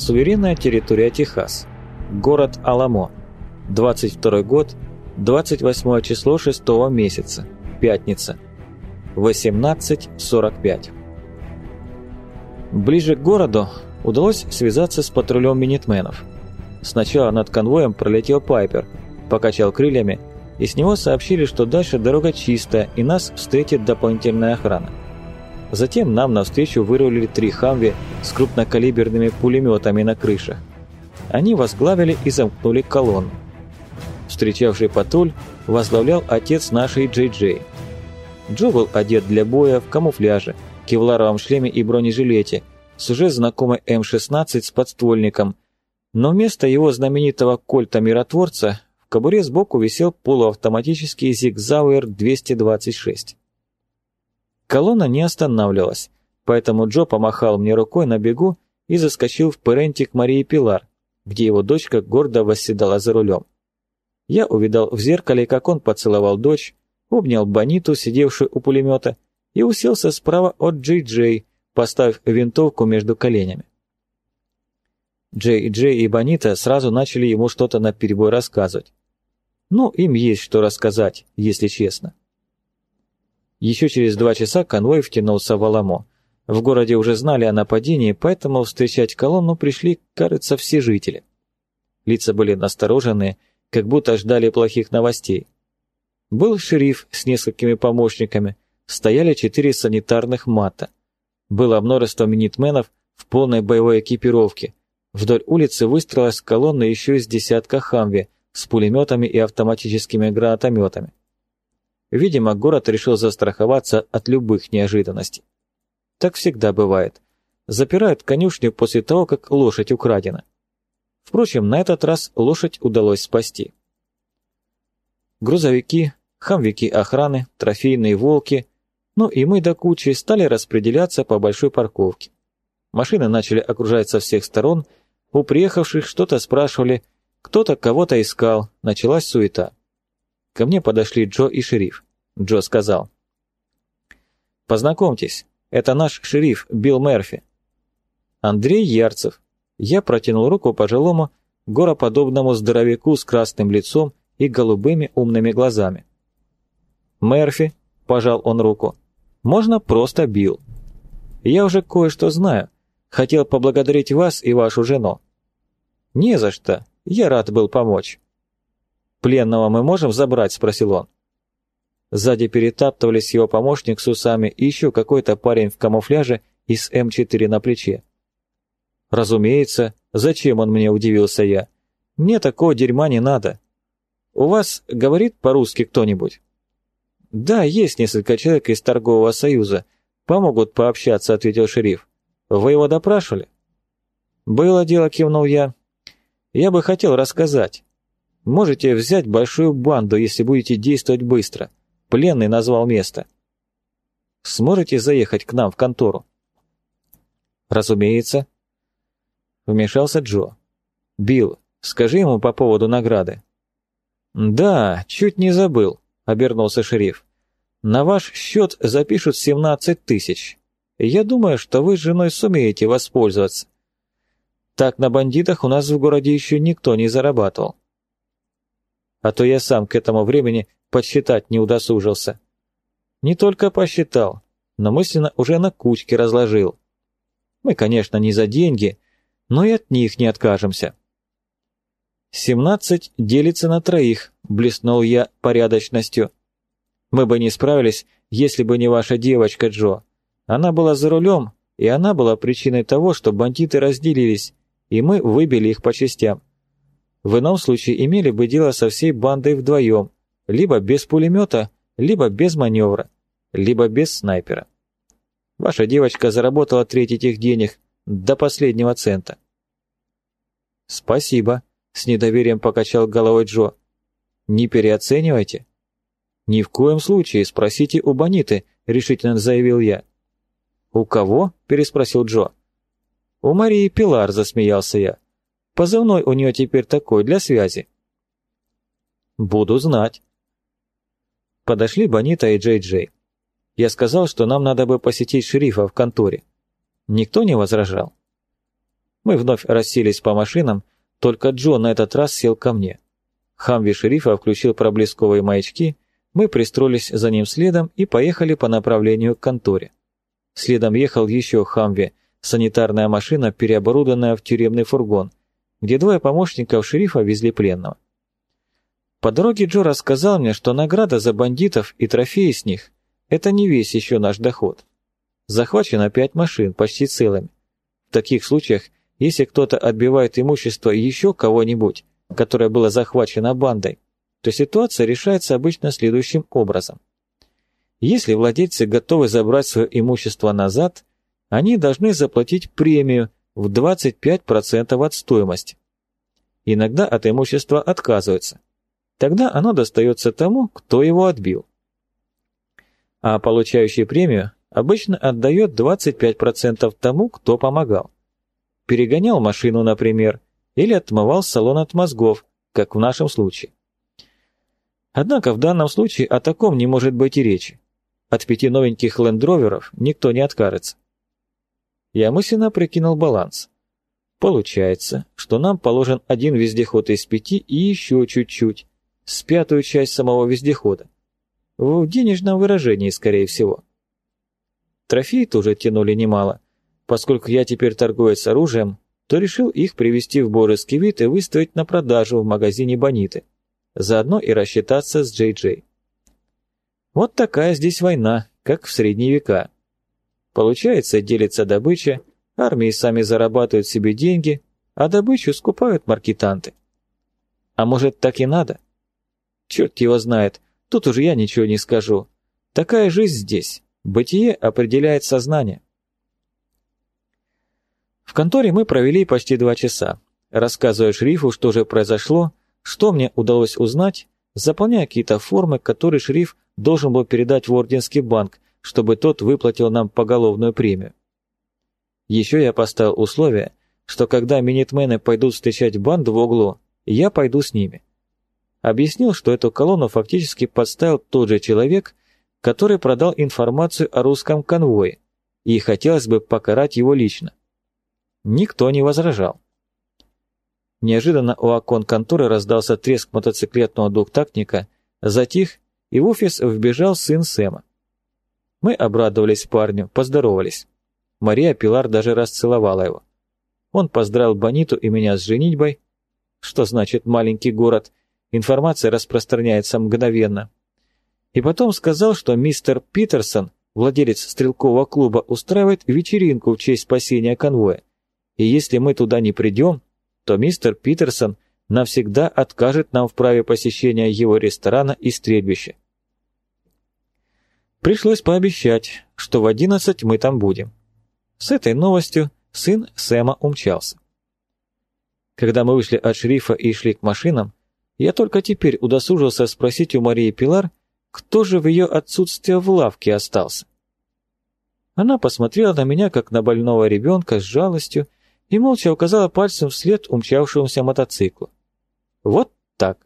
Суверенная территория Техас. Город Аламо. 22 год, 28 число 6 месяца. Пятница. 18.45. Ближе к городу удалось связаться с патрулем минитменов. Сначала над конвоем пролетел Пайпер, покачал крыльями, и с него сообщили, что дальше дорога чистая и нас встретит дополнительная охрана. Затем нам навстречу вырулили три «Хамви» с крупнокалиберными пулеметами на крышах. Они возглавили и замкнули колонну. Встречавший патруль возглавлял отец нашей Джей Джей. Джо был одет для боя в камуфляже, кевларовом шлеме и бронежилете, с уже знакомой М-16 с подствольником, но вместо его знаменитого кольта-миротворца в кобуре сбоку висел полуавтоматический Зигзауэр 226. Колонна не останавливалась, поэтому Джо помахал мне рукой на бегу и заскочил в перентик Марии Пилар, где его дочка гордо восседала за рулем. Я увидал в зеркале, как он поцеловал дочь, обнял Бониту, сидевшую у пулемета, и уселся справа от Джей Джей, поставив винтовку между коленями. Джей Джей и Бонита сразу начали ему что-то наперебой рассказывать. Ну, им есть что рассказать, если честно. Еще через два часа конвой втянулся в Аламо. В городе уже знали о нападении, поэтому встречать колонну пришли, кажется, все жители. Лица были настороженные, как будто ждали плохих новостей. Был шериф с несколькими помощниками, стояли четыре санитарных мата. Было множество минитменов в полной боевой экипировке. Вдоль улицы выстроилась колонна еще из десятка хамви с пулеметами и автоматическими гранатометами. Видимо, город решил застраховаться от любых неожиданностей. Так всегда бывает. Запирают конюшню после того, как лошадь украдена. Впрочем, на этот раз лошадь удалось спасти. Грузовики, хамвики охраны, трофейные волки, ну и мы до кучи стали распределяться по большой парковке. Машины начали окружать со всех сторон, у приехавших что-то спрашивали, кто-то кого-то искал, началась суета. Ко мне подошли Джо и шериф. Джо сказал. «Познакомьтесь, это наш шериф Билл Мерфи». Андрей Ярцев. Я протянул руку пожилому, гороподобному здоровяку с красным лицом и голубыми умными глазами. «Мерфи», — пожал он руку, — «можно просто Билл. Я уже кое-что знаю. Хотел поблагодарить вас и вашу жену». «Не за что. Я рад был помочь». «Пленного мы можем забрать?» – спросил он. Сзади перетаптывались его помощник с усами и еще какой-то парень в камуфляже и с М4 на плече. «Разумеется, зачем он мне?» – удивился я. «Мне такого дерьма не надо. У вас говорит по-русски кто-нибудь?» «Да, есть несколько человек из торгового союза. Помогут пообщаться», – ответил шериф. «Вы его допрашивали?» «Было дело», – кивнул я. «Я бы хотел рассказать. Можете взять большую банду, если будете действовать быстро. Пленный назвал место. Сможете заехать к нам в контору? Разумеется. Вмешался Джо. Билл, скажи ему по поводу награды. Да, чуть не забыл, обернулся шериф. На ваш счет запишут 17 тысяч. Я думаю, что вы с женой сумеете воспользоваться. Так на бандитах у нас в городе еще никто не зарабатывал а то я сам к этому времени подсчитать не удосужился. Не только посчитал, но мысленно уже на кучке разложил. Мы, конечно, не за деньги, но и от них не откажемся. «Семнадцать делится на троих», — блеснул я порядочностью. «Мы бы не справились, если бы не ваша девочка Джо. Она была за рулем, и она была причиной того, что бандиты разделились, и мы выбили их по частям. В ином случае имели бы дело со всей бандой вдвоем, либо без пулемета, либо без маневра, либо без снайпера. Ваша девочка заработала треть этих денег до последнего цента. «Спасибо», — с недоверием покачал головой Джо. «Не переоценивайте». «Ни в коем случае, спросите у Бониты», — решительно заявил я. «У кого?» — переспросил Джо. «У Марии Пилар», — засмеялся я. Позывной у нее теперь такой, для связи. Буду знать. Подошли Бонита и Джей Джей. Я сказал, что нам надо бы посетить шерифа в конторе. Никто не возражал. Мы вновь расселись по машинам, только Джо на этот раз сел ко мне. Хамви шерифа включил проблесковые маячки, мы пристроились за ним следом и поехали по направлению к конторе. Следом ехал еще Хамви, санитарная машина, переоборудованная в тюремный фургон, где двое помощников шерифа везли пленного. По дороге Джо рассказал мне, что награда за бандитов и трофеи с них – это не весь еще наш доход. Захвачено пять машин, почти целыми. В таких случаях, если кто-то отбивает имущество еще кого-нибудь, которое было захвачено бандой, то ситуация решается обычно следующим образом. Если владельцы готовы забрать свое имущество назад, они должны заплатить премию в 25% от стоимости. Иногда от имущества отказываются – Тогда оно достается тому, кто его отбил. А получающий премию обычно отдает 25% тому, кто помогал. Перегонял машину, например, или отмывал салон от мозгов, как в нашем случае. Однако в данном случае о таком не может быть и речи. От пяти новеньких лендроверов никто не откажется. Я мысленно прикинул баланс. Получается, что нам положен один вездеход из пяти и еще чуть-чуть с пятую часть самого вездехода. В денежном выражении, скорее всего. Трофеи тоже тянули немало. Поскольку я теперь с оружием, то решил их привести в борыский вид и выставить на продажу в магазине Бониты. Заодно и рассчитаться с Джей Джей. Вот такая здесь война, как в средние века. Получается, делится добыча, армии сами зарабатывают себе деньги, а добычу скупают маркетанты. А может, так и надо? Черт его знает, тут уже я ничего не скажу. Такая жизнь здесь. Бытие определяет сознание. В конторе мы провели почти два часа, рассказывая шрифу, что же произошло, что мне удалось узнать, заполняя какие-то формы, которые шриф должен был передать в Орденский банк, чтобы тот выплатил нам поголовную премию. Еще я поставил условие, что когда минитмены пойдут встречать банду в углу, я пойду с ними объяснил, что эту колонну фактически подставил тот же человек, который продал информацию о русском конвое, и хотелось бы покарать его лично. Никто не возражал. Неожиданно у окон конторы раздался треск мотоциклетного двухтактника, затих, и в офис вбежал сын Сэма. Мы обрадовались парню, поздоровались. Мария Пилар даже расцеловала его. Он поздравил Бониту и меня с женитьбой, что значит маленький город, Информация распространяется мгновенно. И потом сказал, что мистер Питерсон, владелец стрелкового клуба, устраивает вечеринку в честь спасения конвоя. И если мы туда не придем, то мистер Питерсон навсегда откажет нам в праве посещения его ресторана и стрельбища. Пришлось пообещать, что в одиннадцать мы там будем. С этой новостью сын Сэма умчался. Когда мы вышли от шерифа и шли к машинам, я только теперь удосужился спросить у Марии Пилар, кто же в ее отсутствие в лавке остался. Она посмотрела на меня, как на больного ребенка, с жалостью, и молча указала пальцем вслед умчавшемуся мотоциклу. Вот так.